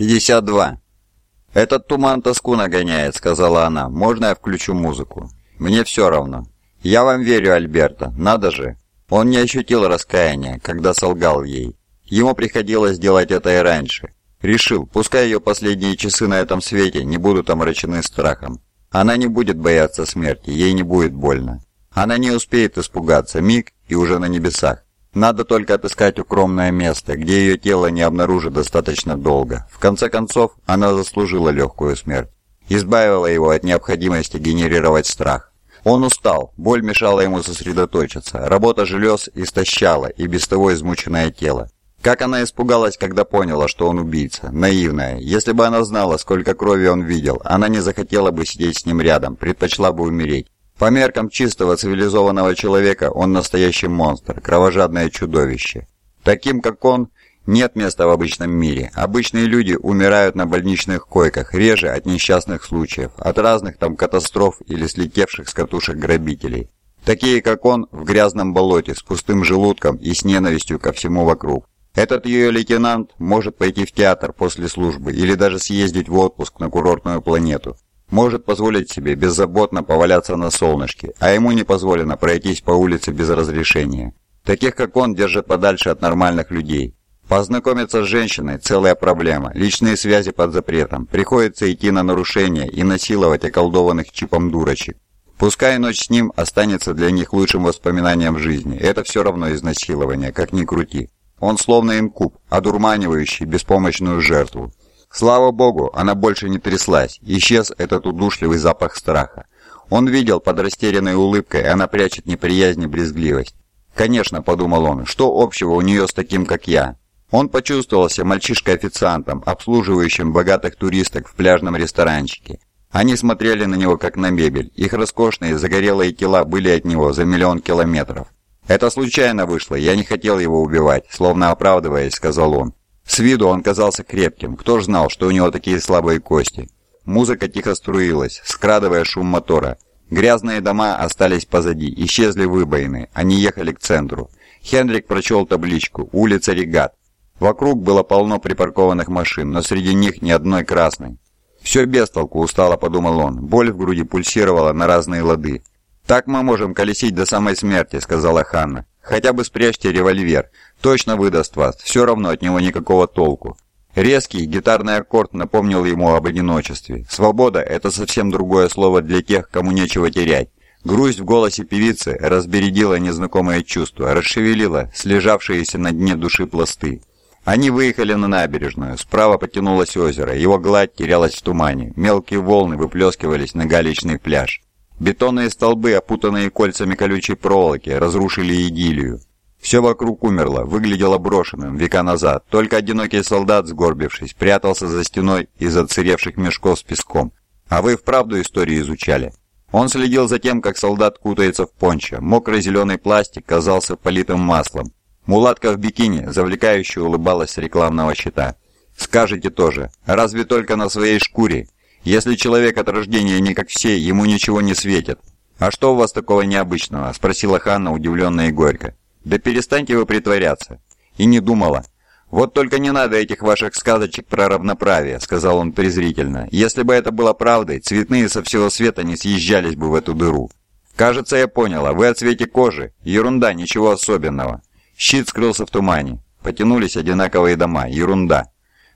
52. «Этот туман тоску нагоняет», — сказала она. «Можно я включу музыку?» «Мне все равно». «Я вам верю, Альберта. Надо же». Он не ощутил раскаяния, когда солгал ей. Ему приходилось делать это и раньше. Решил, пускай ее последние часы на этом свете не будут омрачены страхом. Она не будет бояться смерти, ей не будет больно. Она не успеет испугаться, миг и уже на небесах. Надо только отыскать укромное место, где ее тело не обнаружит достаточно долго. В конце концов, она заслужила легкую смерть. Избавила его от необходимости генерировать страх. Он устал, боль мешала ему сосредоточиться, работа желез истощала и без того измученное тело. Как она испугалась, когда поняла, что он убийца. Наивная. Если бы она знала, сколько крови он видел, она не захотела бы сидеть с ним рядом, предпочла бы умереть. По меркам чистого цивилизованного человека он настоящий монстр, кровожадное чудовище. Таким, как он, нет места в обычном мире. Обычные люди умирают на больничных койках, реже от несчастных случаев, от разных там катастроф или слетевших с катушек грабителей. Такие, как он, в грязном болоте, с пустым желудком и с ненавистью ко всему вокруг. Этот ее лейтенант может пойти в театр после службы или даже съездить в отпуск на курортную планету может позволить себе беззаботно поваляться на солнышке, а ему не позволено пройтись по улице без разрешения. Таких, как он, держат подальше от нормальных людей. Познакомиться с женщиной – целая проблема, личные связи под запретом, приходится идти на нарушения и насиловать околдованных чипом дурочек. Пускай ночь с ним останется для них лучшим воспоминанием жизни, это все равно изнасилование, как ни крути. Он словно инкуб, одурманивающий беспомощную жертву. Слава богу, она больше не тряслась, исчез этот удушливый запах страха. Он видел под растерянной улыбкой, она прячет неприязнь и брезгливость. «Конечно», — подумал он, — «что общего у нее с таким, как я?» Он почувствовался мальчишкой-официантом, обслуживающим богатых туристок в пляжном ресторанчике. Они смотрели на него как на мебель, их роскошные загорелые тела были от него за миллион километров. «Это случайно вышло, я не хотел его убивать», словно оправдываясь, сказал он. С виду он казался крепким, кто ж знал, что у него такие слабые кости. Музыка тихо струилась, скрадывая шум мотора. Грязные дома остались позади, исчезли выбоины, они ехали к центру. Хендрик прочел табличку «Улица Регат». Вокруг было полно припаркованных машин, но среди них ни одной красной. «Все без толку», – устало подумал он. Боль в груди пульсировала на разные лады. «Так мы можем колесить до самой смерти», – сказала Ханна. «Хотя бы спрячьте револьвер. Точно выдаст вас, все равно от него никакого толку. Резкий гитарный аккорд напомнил ему об одиночестве. Свобода – это совсем другое слово для тех, кому нечего терять. Грусть в голосе певицы разбередила незнакомое чувство, расшевелила слежавшиеся на дне души пласты. Они выехали на набережную, справа потянулось озеро, его гладь терялась в тумане, мелкие волны выплескивались на галечный пляж. Бетонные столбы, опутанные кольцами колючей проволоки, разрушили идиллию. Все вокруг умерло, выглядело брошенным века назад. Только одинокий солдат, сгорбившись, прятался за стеной из отсыревших мешков с песком. А вы вправду историю изучали? Он следил за тем, как солдат кутается в пончо. Мокрый зеленый пластик казался политым маслом. Мулатка в бикини завлекающе улыбалась с рекламного щита. «Скажите тоже, разве только на своей шкуре? Если человек от рождения не как все, ему ничего не светит». «А что у вас такого необычного?» – спросила Ханна, удивленная и горько. «Да перестаньте вы притворяться!» И не думала. «Вот только не надо этих ваших сказочек про равноправие», — сказал он презрительно. «Если бы это было правдой, цветные со всего света не съезжались бы в эту дыру». «Кажется, я поняла. Вы о цвете кожи. Ерунда, ничего особенного». Щит скрылся в тумане. Потянулись одинаковые дома. Ерунда.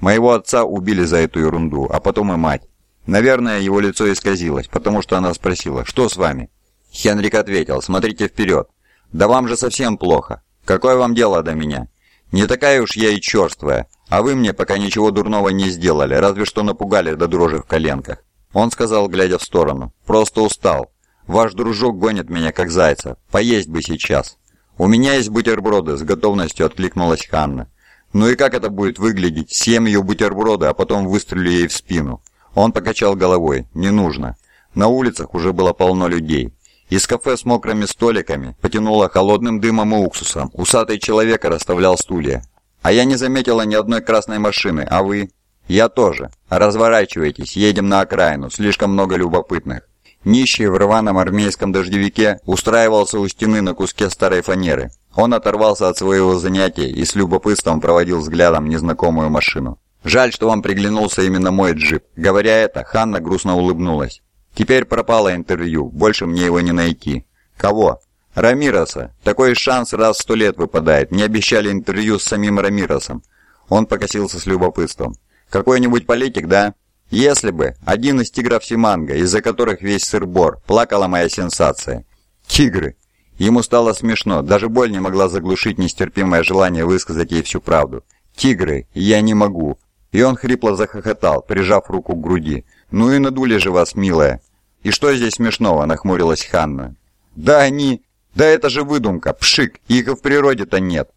Моего отца убили за эту ерунду, а потом и мать. Наверное, его лицо исказилось, потому что она спросила, «Что с вами?» Хенрик ответил, «Смотрите вперед». «Да вам же совсем плохо. Какое вам дело до меня? Не такая уж я и черствая, а вы мне пока ничего дурного не сделали, разве что напугали до дрожи в коленках». Он сказал, глядя в сторону, «Просто устал. Ваш дружок гонит меня, как зайца. Поесть бы сейчас». «У меня есть бутерброды», — с готовностью откликнулась Ханна. «Ну и как это будет выглядеть? Съем ее бутерброды, а потом выстрелю ей в спину». Он покачал головой. «Не нужно». На улицах уже было полно людей. Из кафе с мокрыми столиками потянуло холодным дымом и уксусом. Усатый человек расставлял стулья. А я не заметила ни одной красной машины, а вы? Я тоже. Разворачивайтесь, едем на окраину, слишком много любопытных. Нищий в рваном армейском дождевике устраивался у стены на куске старой фанеры. Он оторвался от своего занятия и с любопытством проводил взглядом незнакомую машину. Жаль, что вам приглянулся именно мой джип. Говоря это, Ханна грустно улыбнулась. Теперь пропало интервью, больше мне его не найти. Кого? Рамироса. Такой шанс раз в сто лет выпадает. Мне обещали интервью с самим Рамиросом. Он покосился с любопытством. Какой-нибудь политик, да? Если бы. Один из тигров Симанга, из-за которых весь сыр-бор, плакала моя сенсация. Тигры. Ему стало смешно, даже боль не могла заглушить нестерпимое желание высказать ей всю правду. «Тигры, я не могу!» И он хрипло захохотал, прижав руку к груди. «Ну и надули же вас, милая!» «И что здесь смешного?» – нахмурилась Ханна. «Да они... Да это же выдумка, пшик, их и в природе-то нет.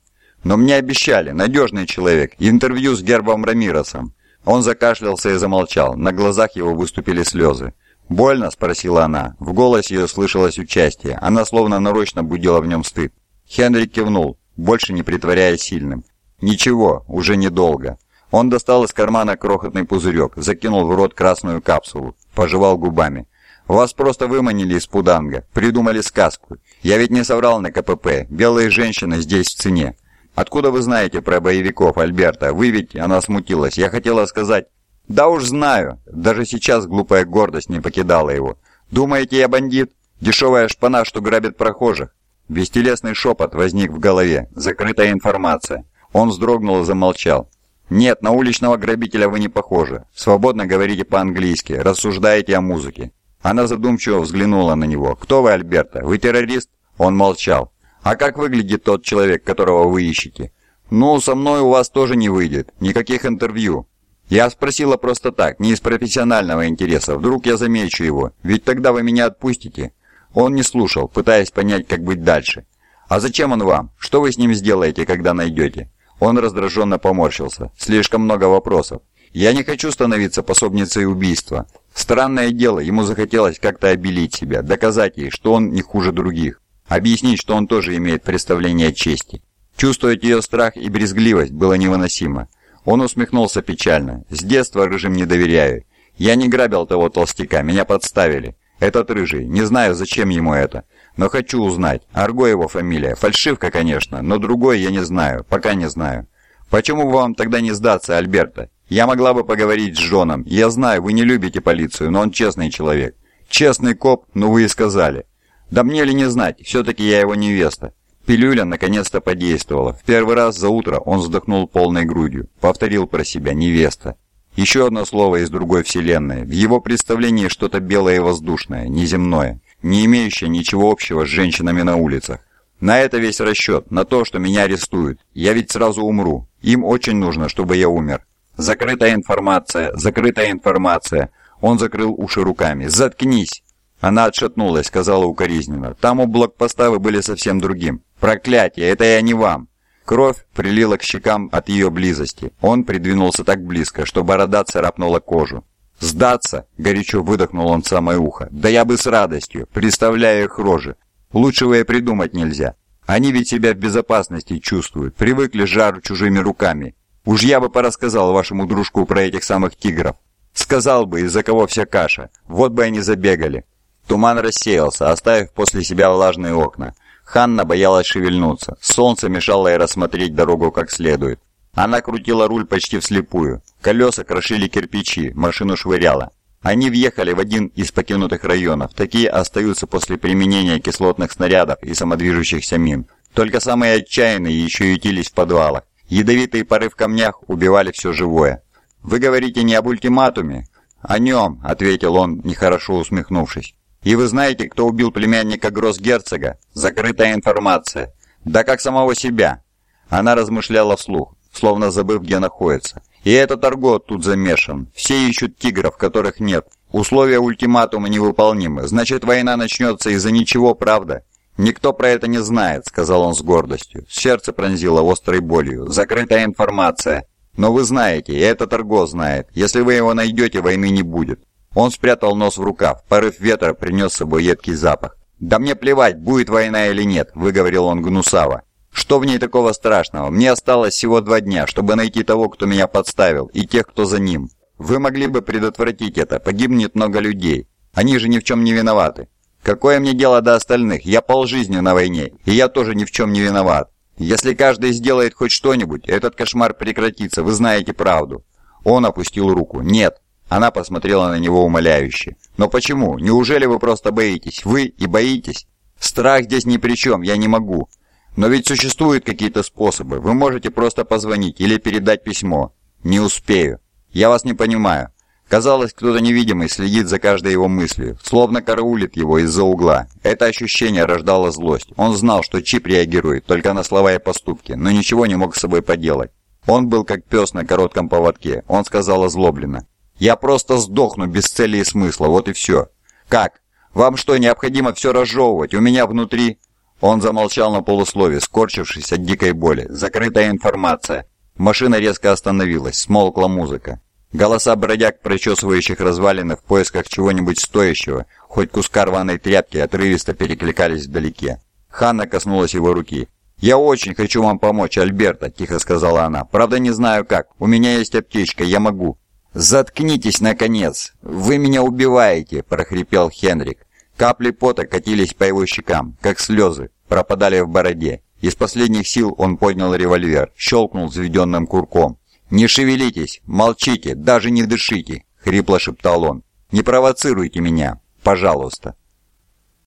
Но мне обещали, надежный человек, интервью с Гербом Рамиросом». Он закашлялся и замолчал, на глазах его выступили слезы. «Больно?» – спросила она. В голосе ее слышалось участие, она словно нарочно будила в нем стыд. Хенрик кивнул, больше не притворяясь сильным. «Ничего, уже недолго». Он достал из кармана крохотный пузырек, закинул в рот красную капсулу, пожевал губами. «Вас просто выманили из Пуданга, придумали сказку. Я ведь не соврал на КПП, белые женщины здесь в цене. Откуда вы знаете про боевиков, Альберта? Вы ведь...» Она смутилась. «Я хотела сказать...» «Да уж знаю!» Даже сейчас глупая гордость не покидала его. «Думаете, я бандит? Дешевая шпана, что грабит прохожих?» Бестелесный шепот возник в голове. Закрытая информация. Он вздрогнул и замолчал. «Нет, на уличного грабителя вы не похожи. Свободно говорите по-английски, рассуждаете о музыке». Она задумчиво взглянула на него. «Кто вы, Альберта? Вы террорист?» Он молчал. «А как выглядит тот человек, которого вы ищете?» «Ну, со мной у вас тоже не выйдет. Никаких интервью». «Я спросила просто так, не из профессионального интереса. Вдруг я замечу его. Ведь тогда вы меня отпустите». Он не слушал, пытаясь понять, как быть дальше. «А зачем он вам? Что вы с ним сделаете, когда найдете?» Он раздраженно поморщился. Слишком много вопросов. Я не хочу становиться пособницей убийства. Странное дело, ему захотелось как-то обелить себя, доказать ей, что он не хуже других. Объяснить, что он тоже имеет представление о чести. Чувствовать ее страх и брезгливость было невыносимо. Он усмехнулся печально. «С детства рыжим не доверяю. Я не грабил того толстяка, меня подставили. Этот рыжий, не знаю, зачем ему это. Но хочу узнать. Арго его фамилия. Фальшивка, конечно, но другой я не знаю, пока не знаю. Почему бы вам тогда не сдаться, Альберта? Я могла бы поговорить с Джоном. Я знаю, вы не любите полицию, но он честный человек. Честный коп, ну вы и сказали. Да мне ли не знать, все-таки я его невеста. Пилюля наконец-то подействовала. В первый раз за утро он вздохнул полной грудью. Повторил про себя «невеста». Еще одно слово из другой вселенной. В его представлении что-то белое и воздушное, неземное не имеющая ничего общего с женщинами на улицах. На это весь расчет, на то, что меня арестуют. Я ведь сразу умру. Им очень нужно, чтобы я умер. Закрытая информация, закрытая информация. Он закрыл уши руками. «Заткнись!» Она отшатнулась, сказала укоризненно. «Там у блокпоста вы были совсем другим. Проклятие, это я не вам!» Кровь прилила к щекам от ее близости. Он придвинулся так близко, что борода царапнула кожу. «Сдаться!» – горячо выдохнул он в самое ухо. «Да я бы с радостью, представляю их рожи. Лучшего и придумать нельзя. Они ведь себя в безопасности чувствуют, привыкли жару чужими руками. Уж я бы порассказал вашему дружку про этих самых тигров. Сказал бы, из-за кого вся каша. Вот бы они забегали». Туман рассеялся, оставив после себя влажные окна. Ханна боялась шевельнуться. Солнце мешало ей рассмотреть дорогу как следует. Она крутила руль почти вслепую. Колеса крошили кирпичи, машину швыряло. Они въехали в один из покинутых районов. Такие остаются после применения кислотных снарядов и самодвижущихся мин. Только самые отчаянные еще ютились в подвалах. Ядовитые пары в камнях убивали все живое. «Вы говорите не об ультиматуме?» «О нем», — ответил он, нехорошо усмехнувшись. «И вы знаете, кто убил племянника гроссгерцога? Закрытая информация. Да как самого себя». Она размышляла вслух словно забыв, где находится. И этот аргот тут замешан. Все ищут тигров, которых нет. Условия ультиматума невыполнимы. Значит, война начнется из-за ничего, правда? «Никто про это не знает», — сказал он с гордостью. Сердце пронзило острой болью. «Закрытая информация. Но вы знаете, и этот Арго знает. Если вы его найдете, войны не будет». Он спрятал нос в рукав. Порыв ветра принес с собой едкий запах. «Да мне плевать, будет война или нет», — выговорил он гнусаво. Что в ней такого страшного? Мне осталось всего два дня, чтобы найти того, кто меня подставил, и тех, кто за ним. Вы могли бы предотвратить это, погибнет много людей. Они же ни в чем не виноваты. Какое мне дело до остальных? Я полжизни на войне, и я тоже ни в чем не виноват. Если каждый сделает хоть что-нибудь, этот кошмар прекратится, вы знаете правду. Он опустил руку. «Нет». Она посмотрела на него умоляюще. «Но почему? Неужели вы просто боитесь? Вы и боитесь?» «Страх здесь ни при чем, я не могу». «Но ведь существуют какие-то способы. Вы можете просто позвонить или передать письмо». «Не успею». «Я вас не понимаю». Казалось, кто-то невидимый следит за каждой его мыслью, словно караулит его из-за угла. Это ощущение рождало злость. Он знал, что Чип реагирует только на слова и поступки, но ничего не мог с собой поделать. Он был как пес на коротком поводке. Он сказал озлобленно. «Я просто сдохну без цели и смысла, вот и все». «Как? Вам что, необходимо все разжевывать? У меня внутри...» Он замолчал на полуслове, скорчившись от дикой боли. «Закрытая информация». Машина резко остановилась, смолкла музыка. Голоса бродяг, прочесывающих развалины в поисках чего-нибудь стоящего, хоть куска рваной тряпки, отрывисто перекликались вдалеке. Ханна коснулась его руки. «Я очень хочу вам помочь, Альберта», — тихо сказала она. «Правда, не знаю как. У меня есть аптечка, я могу». «Заткнитесь, наконец! Вы меня убиваете!» – прохрипел Хенрик. Капли пота катились по его щекам, как слезы, пропадали в бороде. Из последних сил он поднял револьвер, щелкнул взведенным курком. «Не шевелитесь, молчите, даже не дышите!» — хрипло шептал он. «Не провоцируйте меня, пожалуйста!»